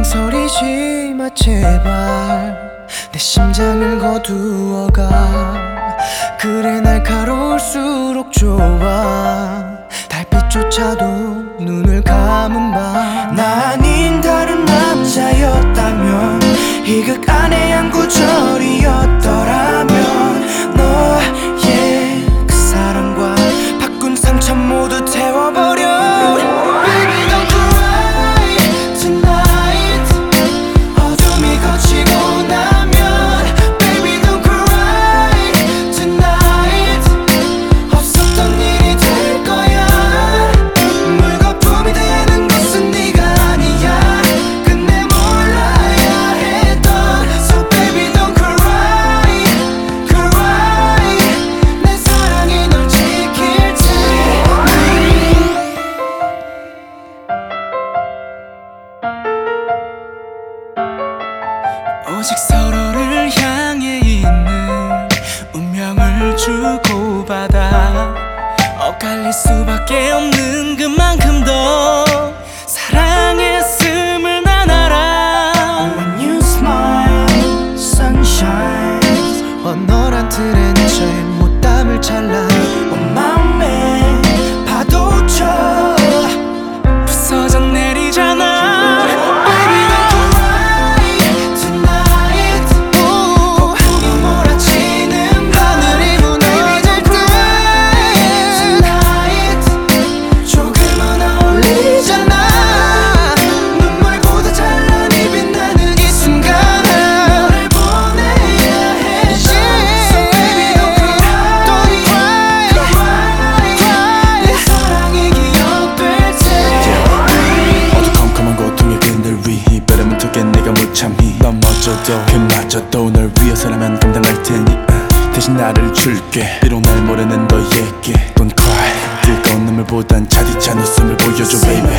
울리지 마 제발. 내 심장을 거두어가. 그래 날카로울수록 좋아. 달빛조차도 눈을 감은 밤 나 아닌 다른 남자였다면 이극 안에 한 구절이었더 오직 서로를 향해 있는 운명을 주고받아 엇갈릴 수밖에 없는 그만큼 더 사랑했음을 난 알아 When you smile, sunshine 원활한 틀에 내셔의 못담을 찰나. 온 마음에 파도쳐 부서져 그마저도 널 위해서라면 감당할 테니 uh, 대신 나를 줄게. 비록 날 모르는 너에게 Don't cry. 뜨거운 눈물보단 차디찬 웃음을 보여줘 baby